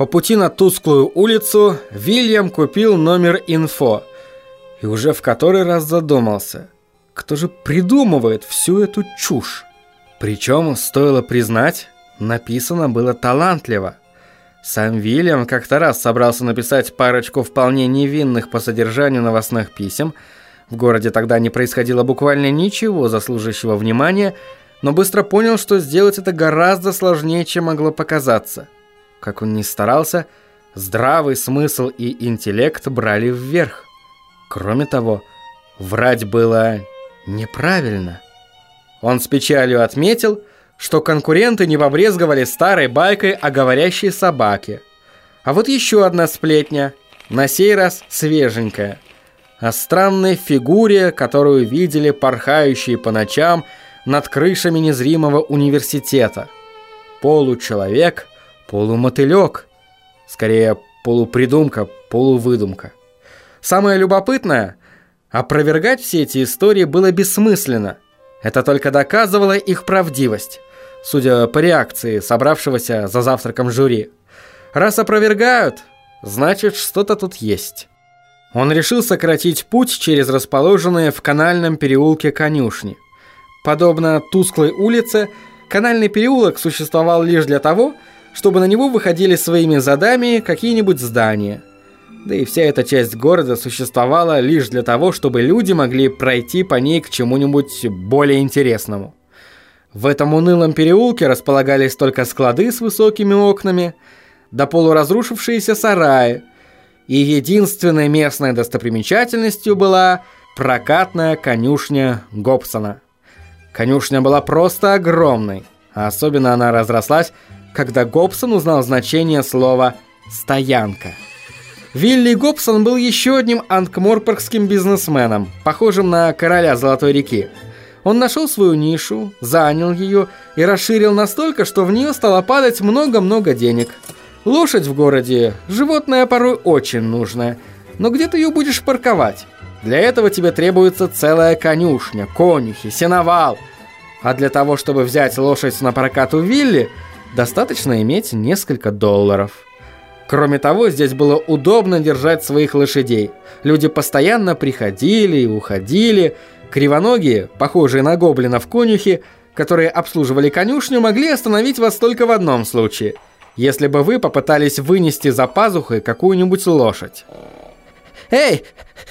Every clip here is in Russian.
По пути на тусклую улицу Вильям купил номер инфо и уже в который раз задумался, кто же придумывает всю эту чушь. Причем, стоило признать, написано было талантливо. Сам Вильям как-то раз собрался написать парочку вполне невинных по содержанию новостных писем. В городе тогда не происходило буквально ничего заслуживающего внимания, но быстро понял, что сделать это гораздо сложнее, чем могло показаться. Как он ни старался, здравый смысл и интеллект брали вверх. Кроме того, врать было неправильно. Он с печалью отметил, что конкуренты не побрезговали старой байкой о говорящей собаке. А вот еще одна сплетня, на сей раз свеженькая, о странной фигуре, которую видели порхающие по ночам над крышами незримого университета. Получеловек, полумотылек, скорее полупридумка, полувыдумка. Самое любопытное, опровергать все эти истории было бессмысленно. Это только доказывало их правдивость судя по реакции собравшегося за завтраком жюри. Раз опровергают, значит что-то тут есть. Он решил сократить путь через расположенные в канальном переулке конюшни. Подобно тусклой улице, канальный переулок существовал лишь для того, чтобы на него выходили своими задами какие-нибудь здания. Да и вся эта часть города существовала лишь для того, чтобы люди могли пройти по ней к чему-нибудь более интересному. В этом унылом переулке располагались только склады с высокими окнами, да полуразрушившиеся сараи, и единственной местной достопримечательностью была прокатная конюшня Гобсона. Конюшня была просто огромной, а особенно она разрослась, когда Гобсон узнал значение слова «стоянка». Вилли Гобсон был еще одним анкморпоргским бизнесменом, похожим на короля Золотой реки – он нашел свою нишу, занял ее и расширил настолько, что в нее стало падать много-много денег. Лошадь в городе – животное порой очень нужное, но где ты ее будешь парковать? Для этого тебе требуется целая конюшня, конюхи, сеновал. А для того, чтобы взять лошадь на прокат у Вилли, достаточно иметь несколько долларов. Кроме того, здесь было удобно держать своих лошадей. Люди постоянно приходили и уходили – Кривоногие, похожие на гоблинов конюхи, которые обслуживали конюшню, могли остановить вас только в одном случае, если бы вы попытались вынести за пазухой какую-нибудь лошадь. «Эй,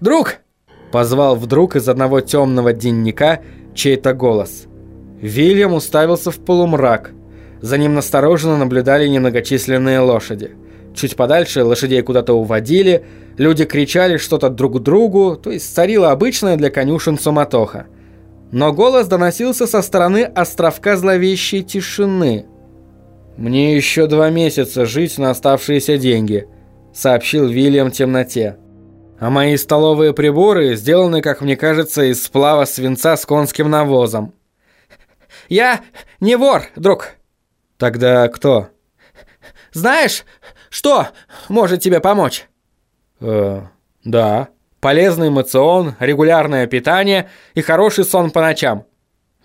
друг!» – позвал вдруг из одного темного денника чей-то голос. Вильям уставился в полумрак. За ним настороженно наблюдали немногочисленные лошади. Чуть подальше лошадей куда-то уводили – Люди кричали что-то друг другу, то есть царила обычная для конюшен суматоха. Но голос доносился со стороны островка зловещей тишины. «Мне еще два месяца жить на оставшиеся деньги», — сообщил Вильям темноте. «А мои столовые приборы сделаны, как мне кажется, из сплава свинца с конским навозом». «Я не вор, друг». «Тогда кто?» «Знаешь, что может тебе помочь?» Э, да. Полезный эмоцион, регулярное питание и хороший сон по ночам.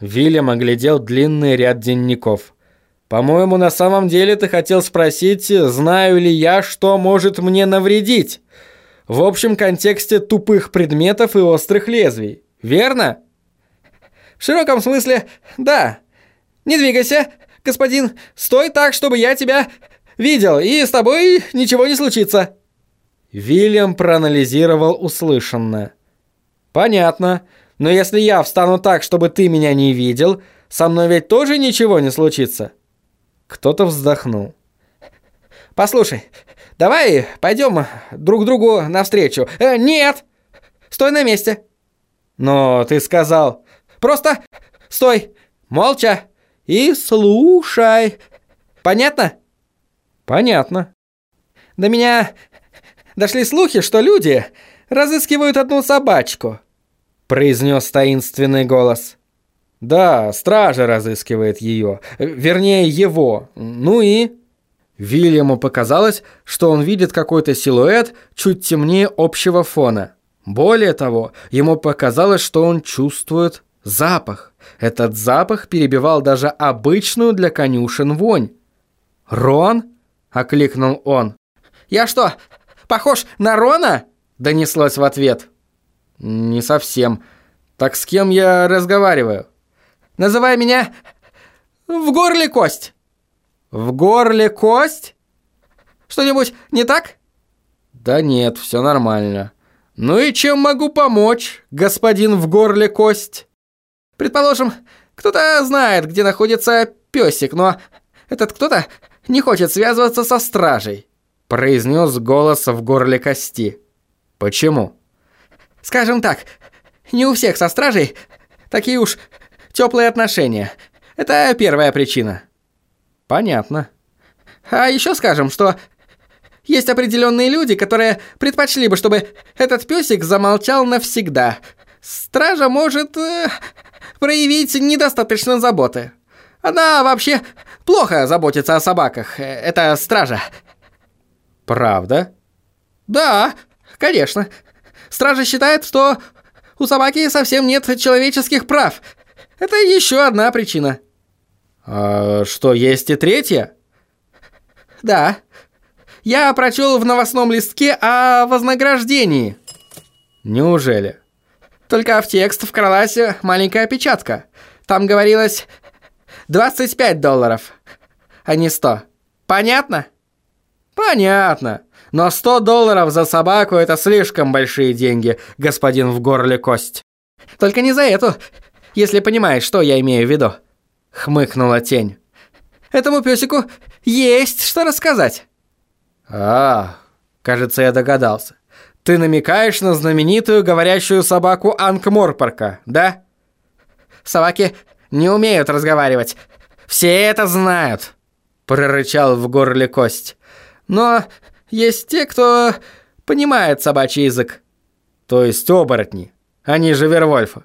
Вильям оглядел длинный ряд дневников. По-моему, на самом деле ты хотел спросить, знаю ли я, что может мне навредить. В общем контексте тупых предметов и острых лезвий. Верно? В широком смысле, да. Не двигайся, господин. Стой так, чтобы я тебя видел, и с тобой ничего не случится. Вильям проанализировал услышанное. «Понятно. Но если я встану так, чтобы ты меня не видел, со мной ведь тоже ничего не случится?» Кто-то вздохнул. «Послушай, давай пойдем друг другу навстречу». Э, «Нет! Стой на месте!» «Но ты сказал...» «Просто стой, молча и слушай. Понятно?» «Понятно». «До меня дошли слухи, что люди разыскивают одну собачку», — произнес таинственный голос. «Да, стража разыскивает ее. Вернее, его. Ну и...» Вильяму показалось, что он видит какой-то силуэт чуть темнее общего фона. Более того, ему показалось, что он чувствует запах. Этот запах перебивал даже обычную для конюшен вонь. «Рон? окликнул он. «Я что, похож на Рона?» – донеслось в ответ. «Не совсем. Так с кем я разговариваю?» «Называй меня в горле кость». «В горле кость? Что-нибудь не так?» «Да нет, все нормально. Ну и чем могу помочь, господин в горле кость?» «Предположим, кто-то знает, где находится песик, но этот кто-то не хочет связываться со стражей», произнес голос в горле кости. «Почему?» «Скажем так, не у всех со стражей такие уж теплые отношения. Это первая причина». «Понятно». «А еще скажем, что есть определенные люди, которые предпочли бы, чтобы этот песик замолчал навсегда. Стража может э, проявить недостаточно заботы. Она вообще плохо заботится о собаках. Это стража. Правда? Да, конечно. Стража считает, что у собаки совсем нет человеческих прав. Это еще одна причина. А что, есть и третья? Да. Я прочел в новостном листке о вознаграждении. Неужели? Только в текст вкралась маленькая опечатка. Там говорилось 25 долларов, а не 100. Понятно? Понятно. Но 100 долларов за собаку – это слишком большие деньги, господин в горле кость. Только не за эту, если понимаешь, что я имею в виду. Хмыкнула тень. Этому песику есть что рассказать. А, кажется, я догадался. Ты намекаешь на знаменитую говорящую собаку Анкморпорка, да? Собаки не умеют разговаривать. Все это знают, прорычал в горле кость. Но есть те, кто понимает собачий язык. То есть оборотни, они же Вервольфы.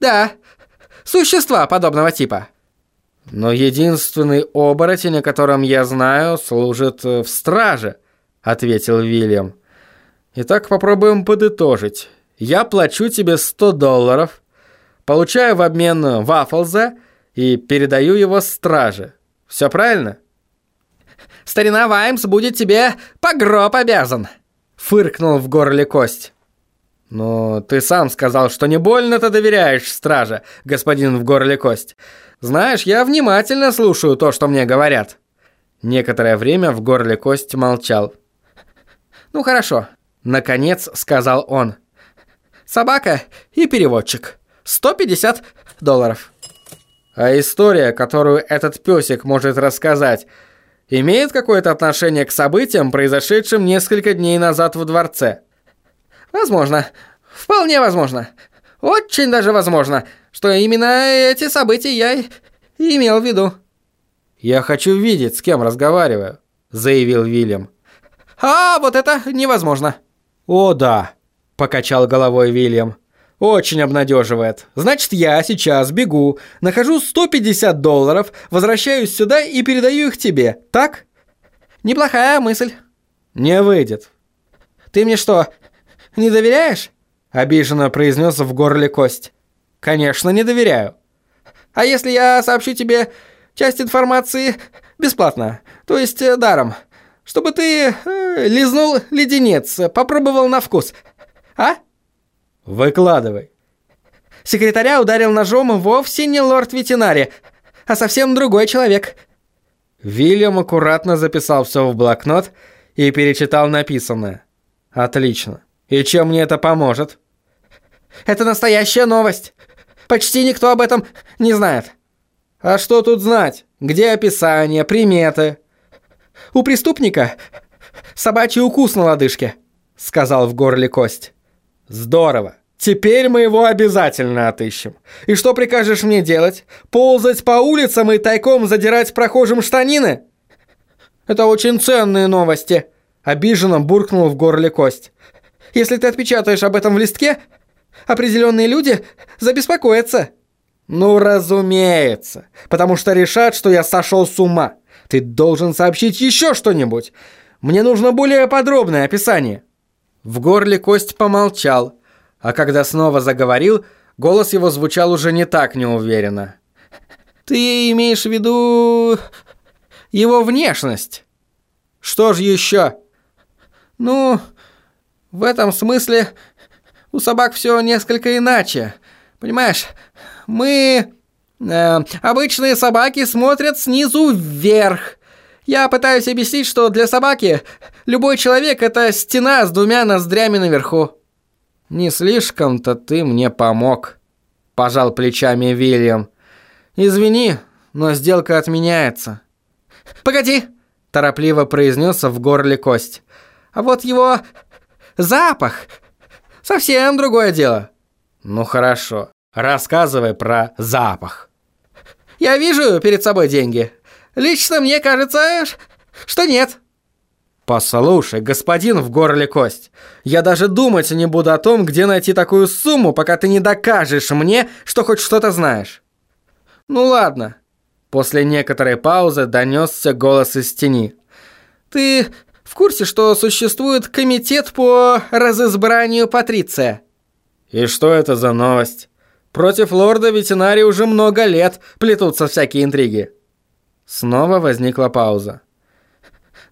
Да, существа подобного типа. Но единственный оборотень, о котором я знаю, служит в страже, ответил Вильям. Итак, попробуем подытожить. Я плачу тебе 100 долларов, получаю в обмен вафлза и передаю его страже. Все правильно? Старина Ваймс будет тебе по гроб обязан, фыркнул в горле кость. Но ты сам сказал, что не больно-то доверяешь страже, господин в горле кость. Знаешь, я внимательно слушаю то, что мне говорят. Некоторое время в горле кость молчал. Ну хорошо, наконец сказал он. Собака и переводчик. 150 долларов. А история, которую этот песик может рассказать, имеет какое-то отношение к событиям, произошедшим несколько дней назад в дворце? Возможно. Вполне возможно. Очень даже возможно, что именно эти события я и имел в виду. «Я хочу видеть, с кем разговариваю», — заявил Вильям. «А, вот это невозможно». «О, да», — покачал головой Вильям. «Очень обнадеживает. Значит, я сейчас бегу, нахожу 150 долларов, возвращаюсь сюда и передаю их тебе, так?» «Неплохая мысль». «Не выйдет». «Ты мне что, не доверяешь?» — обиженно произнес в горле кость. «Конечно, не доверяю». «А если я сообщу тебе часть информации бесплатно, то есть э, даром, чтобы ты э, лизнул леденец, попробовал на вкус, а?» «Выкладывай». Секретаря ударил ножом вовсе не лорд ветеринари, а совсем другой человек. Вильям аккуратно записал все в блокнот и перечитал написанное. «Отлично. И чем мне это поможет? Это настоящая новость. Почти никто об этом не знает. А что тут знать? Где описание, приметы? У преступника собачий укус на лодыжке, сказал в горле кость. Здорово. Теперь мы его обязательно отыщем. И что прикажешь мне делать? Ползать по улицам и тайком задирать прохожим штанины? Это очень ценные новости. Обиженно буркнул в горле кость. Если ты отпечатаешь об этом в листке, определенные люди забеспокоятся». «Ну, разумеется, потому что решат, что я сошел с ума. Ты должен сообщить еще что-нибудь. Мне нужно более подробное описание». В горле кость помолчал, а когда снова заговорил, голос его звучал уже не так неуверенно. «Ты имеешь в виду его внешность?» Что ж еще? Ну, в этом смысле у собак все несколько иначе. Понимаешь, мы... Э, обычные собаки смотрят снизу вверх. Я пытаюсь объяснить, что для собаки любой человек – это стена с двумя ноздрями наверху. «Не слишком-то ты мне помог», – пожал плечами Вильям. «Извини, но сделка отменяется». «Погоди!» – торопливо произнес в горле кость. «А вот его запах совсем другое дело». «Ну хорошо, рассказывай про запах». «Я вижу перед собой деньги. Лично мне кажется, что нет». «Послушай, господин в горле кость, я даже думать не буду о том, где найти такую сумму, пока ты не докажешь мне, что хоть что-то знаешь». «Ну ладно». После некоторой паузы донесся голос из тени. «Ты в курсе, что существует комитет по разызбранию Патриция?» «И что это за новость? Против лорда ветеринарии уже много лет плетутся всякие интриги». Снова возникла пауза.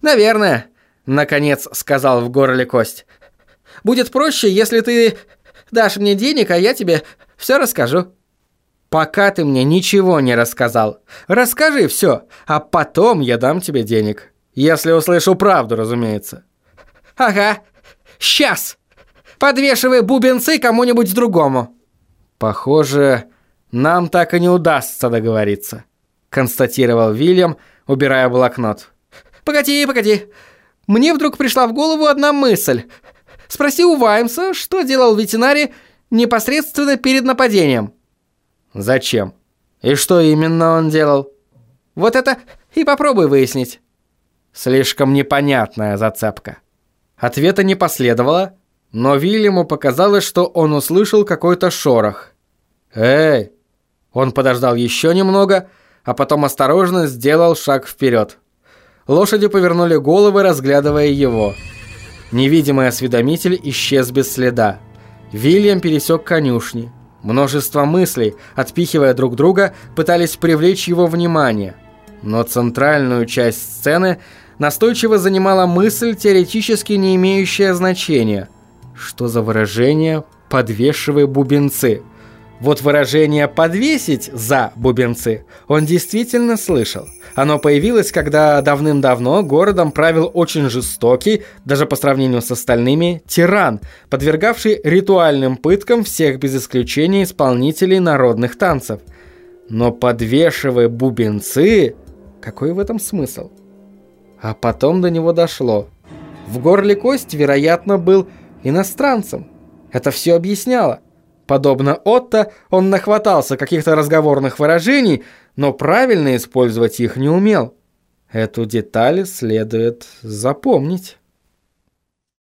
«Наверное», — наконец сказал в горле кость. «Будет проще, если ты дашь мне денег, а я тебе все расскажу». «Пока ты мне ничего не рассказал. Расскажи все, а потом я дам тебе денег. Если услышу правду, разумеется». «Ага, сейчас! Подвешивай бубенцы кому-нибудь другому». «Похоже, нам так и не удастся договориться», — констатировал Вильям, убирая блокнот. «Погоди, погоди. Мне вдруг пришла в голову одна мысль. Спроси у Ваймса, что делал ветеринарий непосредственно перед нападением». Зачем? И что именно он делал? Вот это и попробуй выяснить. Слишком непонятная зацепка. Ответа не последовало, но Вильяму показалось, что он услышал какой-то шорох. «Эй!» Он подождал еще немного, а потом осторожно сделал шаг вперед. Лошади повернули головы, разглядывая его. Невидимый осведомитель исчез без следа. Вильям пересек конюшни. Множество мыслей, отпихивая друг друга, пытались привлечь его внимание. Но центральную часть сцены настойчиво занимала мысль, теоретически не имеющая значения. Что за выражение «подвешивай бубенцы»? Вот выражение «подвесить» за бубенцы он действительно слышал. Оно появилось, когда давным-давно городом правил очень жестокий, даже по сравнению с остальными, тиран, подвергавший ритуальным пыткам всех без исключения исполнителей народных танцев. Но подвешивая бубенцы, какой в этом смысл? А потом до него дошло. В горле кость, вероятно, был иностранцем. Это все объясняло. Подобно Отто, он нахватался каких-то разговорных выражений, но правильно использовать их не умел. Эту деталь следует запомнить.